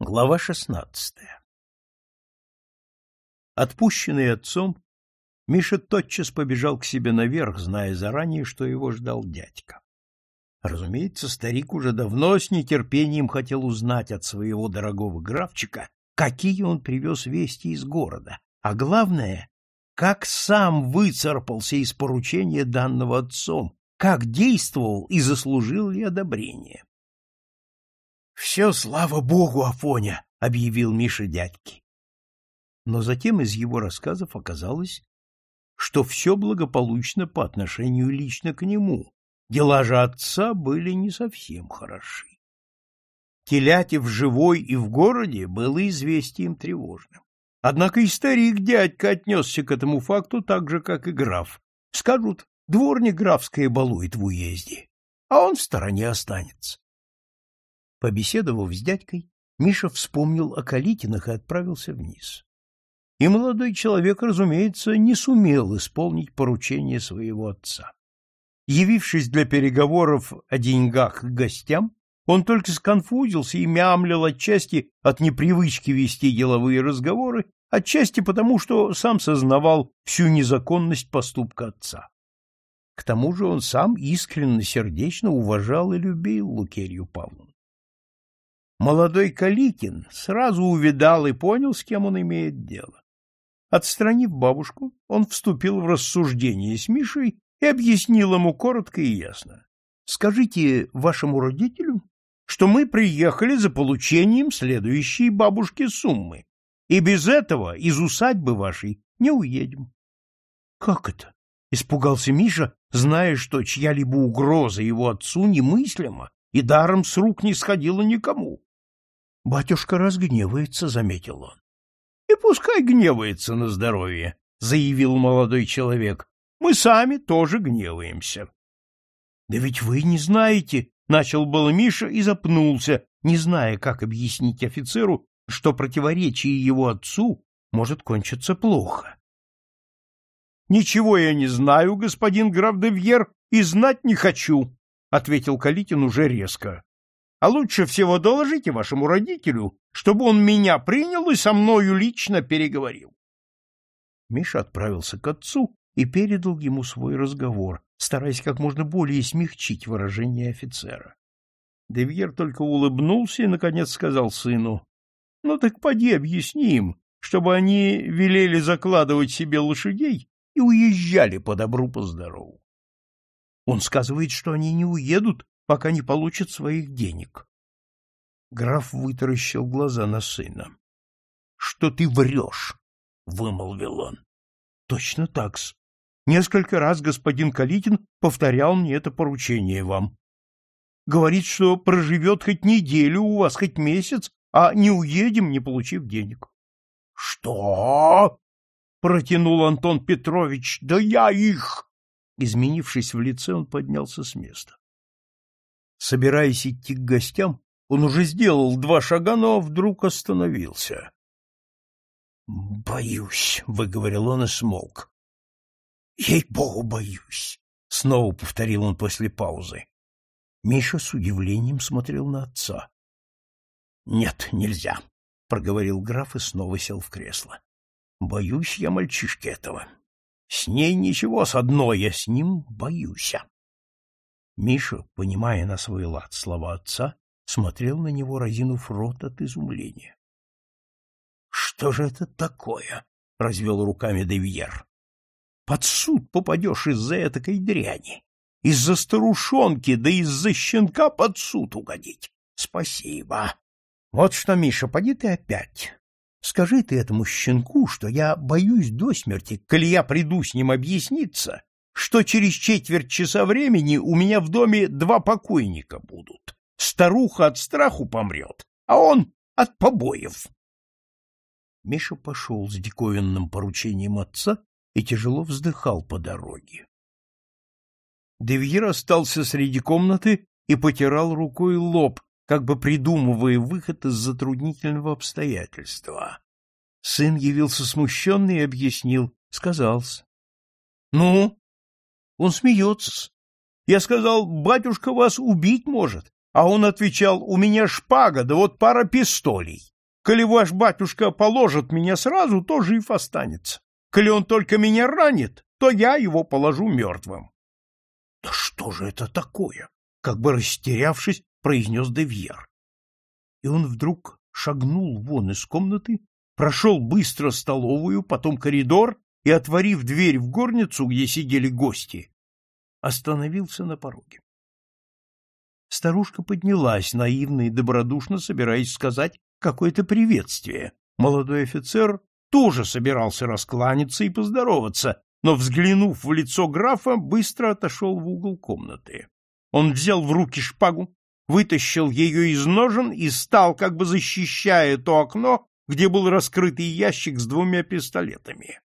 Глава шестнадцатая Отпущенный отцом, Миша тотчас побежал к себе наверх, зная заранее, что его ждал дядька. Разумеется, старик уже давно с нетерпением хотел узнать от своего дорогого графчика, какие он привез вести из города, а главное, как сам выцарпался из поручения данного отцом, как действовал и заслужил ли одобрение. Все, слава богу, Афоня, объявил Миша дядьке. Но затем из его рассказов оказалось, что все благополучно по отношению лично к нему. Дела же отца были не совсем хороши. Телятев живой и в городе было известием тревожным. Однако и старик-дядька отнесся к этому факту так же, как и граф. Скажут, дворник графское балует в уезде, а он в стороне останется. Побеседовав с дядькой, Миша вспомнил о Калитинах и отправился вниз. И молодой человек, разумеется, не сумел исполнить поручение своего отца. Явившись для переговоров о деньгах к гостям, он только сконфузился и мямлил отчасти от непривычки вести деловые разговоры, отчасти потому, что сам сознавал всю незаконность поступка отца. К тому же он сам искренне сердечно уважал и любил Лукерью Павловну. Молодой Каликин сразу увидал и понял, с кем он имеет дело. Отстранив бабушку, он вступил в рассуждение с Мишей и объяснил ему коротко и ясно. «Скажите вашему родителю, что мы приехали за получением следующей бабушки суммы, и без этого из усадьбы вашей не уедем». «Как это?» — испугался Миша, зная, что чья-либо угроза его отцу немыслима и даром с рук не сходила никому. Батюшка разгневается, заметил он. И пускай гневается на здоровье, заявил молодой человек. Мы сами тоже гневаемся. Да ведь вы не знаете, начал было Миша и запнулся, не зная, как объяснить офицеру, что противоречие его отцу может кончиться плохо. Ничего я не знаю, господин граф де Вьер, и знать не хочу, ответил Калитин уже резко. А лучше всего доложите вашему родителю, чтобы он меня принял и со мною лично переговорил. Миша отправился к отцу и передал ему свой разговор, стараясь как можно более смягчить выражение офицера. Девьер только улыбнулся и, наконец, сказал сыну, — Ну так поди объясни им, чтобы они велели закладывать себе лошадей и уезжали по добру, по. Он сказывает, что они не уедут, пока не получат своих денег. Граф вытаращил глаза на сына. — Что ты врешь? — вымолвил он. — Точно так-с. Несколько раз господин Калитин повторял мне это поручение вам. Говорит, что проживет хоть неделю у вас, хоть месяц, а не уедем, не получив денег. — Что? — протянул Антон Петрович. — Да я их! Изменившись в лице, он поднялся с места. Собираясь идти к гостям, он уже сделал два шага, но вдруг остановился. «Боюсь», — выговорил он и смолк. «Ей-богу, боюсь», — снова повторил он после паузы. Миша с удивлением смотрел на отца. «Нет, нельзя», — проговорил граф и снова сел в кресло. «Боюсь я мальчишки этого. С ней ничего, с одной я с ним боюсь». Миша, понимая на свой лад слова отца, смотрел на него, разинув рот от изумления. — Что же это такое? — развел руками Девьер. — Под суд попадешь из-за этакой дряни. Из-за старушонки, да из-за щенка под суд угодить. Спасибо. Вот что, Миша, поди ты опять. Скажи ты этому щенку, что я боюсь до смерти, коли я приду с ним объясниться, что через четверть часа времени у меня в доме два покойника будут. Старуха от страху помрет, а он от побоев. Миша пошел с диковинным поручением отца и тяжело вздыхал по дороге. Девьер остался среди комнаты и потирал рукой лоб, как бы придумывая выход из затруднительного обстоятельства. Сын явился смущенный и объяснил, сказался. — Ну, он смеется. Я сказал, батюшка вас убить может, А он отвечал, у меня шпага, да вот пара пистолей. Коли ваш батюшка положит меня сразу, то жив останется. Коли он только меня ранит, то я его положу мертвым. — Да что же это такое? — как бы растерявшись, произнес Девьер. И он вдруг шагнул вон из комнаты, прошел быстро столовую, потом коридор и, отворив дверь в горницу, где сидели гости, остановился на пороге. Старушка поднялась, наивно и добродушно собираясь сказать какое-то приветствие. Молодой офицер тоже собирался раскланяться и поздороваться, но, взглянув в лицо графа, быстро отошел в угол комнаты. Он взял в руки шпагу, вытащил ее из ножен и стал, как бы защищая то окно, где был раскрытый ящик с двумя пистолетами. —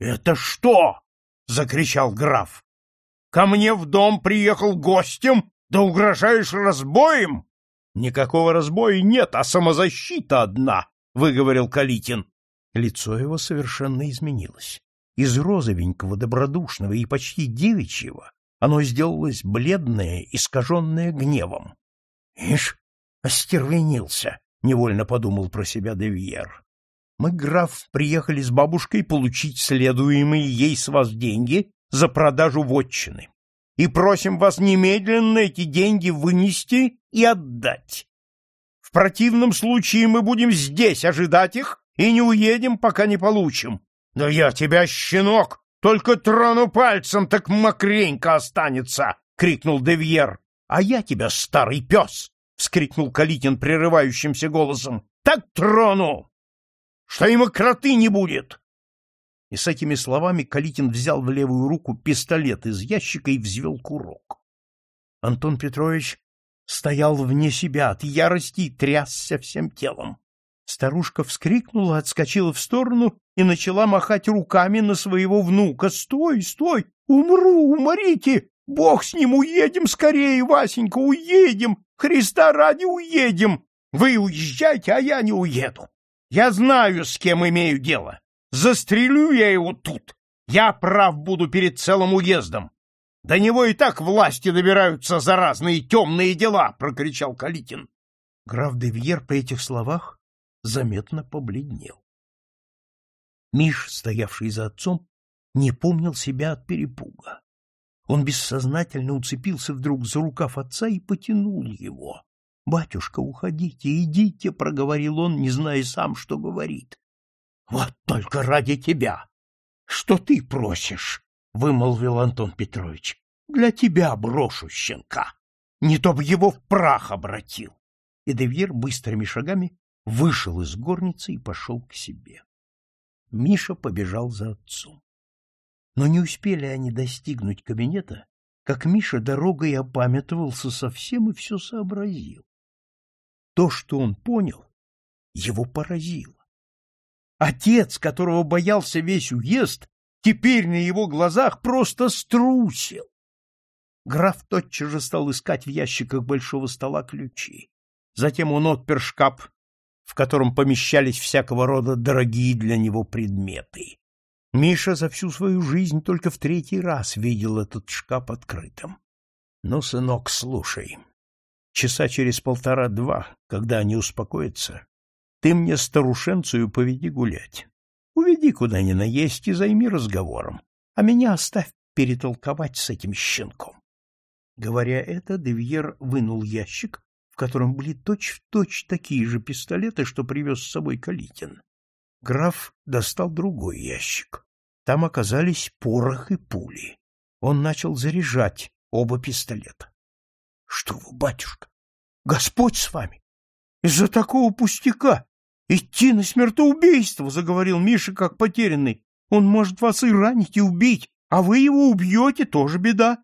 Это что? — закричал граф. — Ко мне в дом приехал гостем, да угрожаешь разбоем? — Никакого разбоя нет, а самозащита одна, — выговорил Калитин. Лицо его совершенно изменилось. Из розовенького, добродушного и почти девичьего оно сделалось бледное, искаженное гневом. — Ишь, остервенился, — невольно подумал про себя Девьер. Мы, граф, приехали с бабушкой получить следуемые ей с вас деньги за продажу вотчины. И просим вас немедленно эти деньги вынести и отдать. В противном случае мы будем здесь ожидать их и не уедем, пока не получим. Да я тебя, щенок, только трону пальцем, так мокренько останется, крикнул Девьер. А я тебя, старый пес, вскрикнул Калитин прерывающимся голосом. Так трону, что и мокроты не будет. И с этими словами Калитин взял в левую руку пистолет из ящика и взвел курок. Антон Петрович стоял вне себя от ярости и трясся всем телом. Старушка вскрикнула, отскочила в сторону и начала махать руками на своего внука. «Стой, стой! Умру, уморите! Бог с ним, уедем скорее, Васенька, уедем! Христа ради уедем! Вы уезжайте, а я не уеду! Я знаю, с кем имею дело! Застрелю я его тут! Я прав буду перед целым уездом! До него и так власти добираются за разные темные дела!» — прокричал Калитин. Граф де Вьер при этих словах заметно побледнел. Миш, стоявший за отцом, не помнил себя от перепуга. Он бессознательно уцепился вдруг за рукав отца и потянул его. — Батюшка, уходите, идите, — проговорил он, не зная сам, что говорит. — Вот только ради тебя! Что ты просишь? — вымолвил Антон Петрович. — Для тебя брошу щенка. Не то б его в прах обратил. И Девьер быстрыми шагами вышел из горницы и пошел к себе. Миша побежал за отцом. Но не успели они достигнуть кабинета, как Миша дорогой опамятовался совсем и все сообразил. То, что он понял, его поразило. Отец, которого боялся весь уезд, теперь на его глазах просто струсил. Граф тотчас же стал искать в ящиках большого стола ключи. Затем он отпер шкаф в котором помещались всякого рода дорогие для него предметы. Миша за всю свою жизнь только в третий раз видел этот шкаф открытым. — Ну, сынок, слушай. Часа через полтора-два, когда они успокоятся, ты мне старушенцию поведи гулять. Уведи куда ни наесть и займи разговором, а меня оставь перетолковать с этим щенком. Говоря это, Девьер вынул ящик котором были точь-в-точь точь такие же пистолеты, что привез с собой Калитин. Граф достал другой ящик. Там оказались порох и пули. Он начал заряжать оба пистолета. — Что вы, батюшка? Господь с вами! Из-за такого пустяка! Идти на смертоубийство! — заговорил Миша, как потерянный. Он может вас и ранить, и убить, а вы его убьете, тоже беда.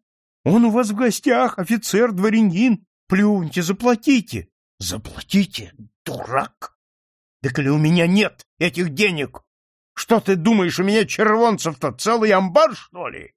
Он у вас в гостях, офицер, дворянин, Плюньте, заплатите. Заплатите, дурак. Да коли у меня нет этих денег, что ты думаешь, у меня червонцев-то целый амбар, что ли?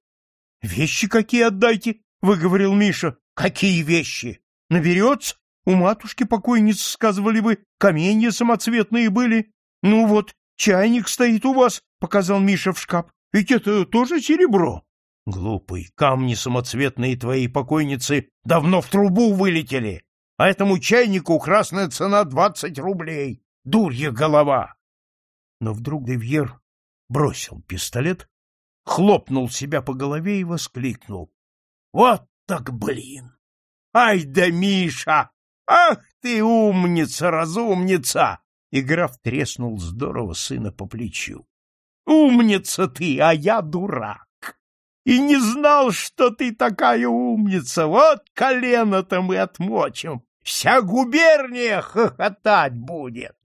Вещи какие отдайте, выговорил Миша. Какие вещи? Наберется? У матушки покойницы, сказывали вы, каменья самоцветные были. Ну вот, чайник стоит у вас, показал Миша в шкаф. Ведь это тоже серебро. Глупый, камни самоцветные твоей покойницы давно в трубу вылетели, а этому чайнику красная цена двадцать рублей. Дурья голова! Но вдруг Девьер бросил пистолет, хлопнул себя по голове и воскликнул. — Вот так блин! Ай да Миша! Ах ты умница, разумница! И граф треснул здорово сына по плечу. Умница ты, а я дурак! И не знал, что ты такая умница! Вот колено-то мы отмочим! Вся губерния хохотать будет!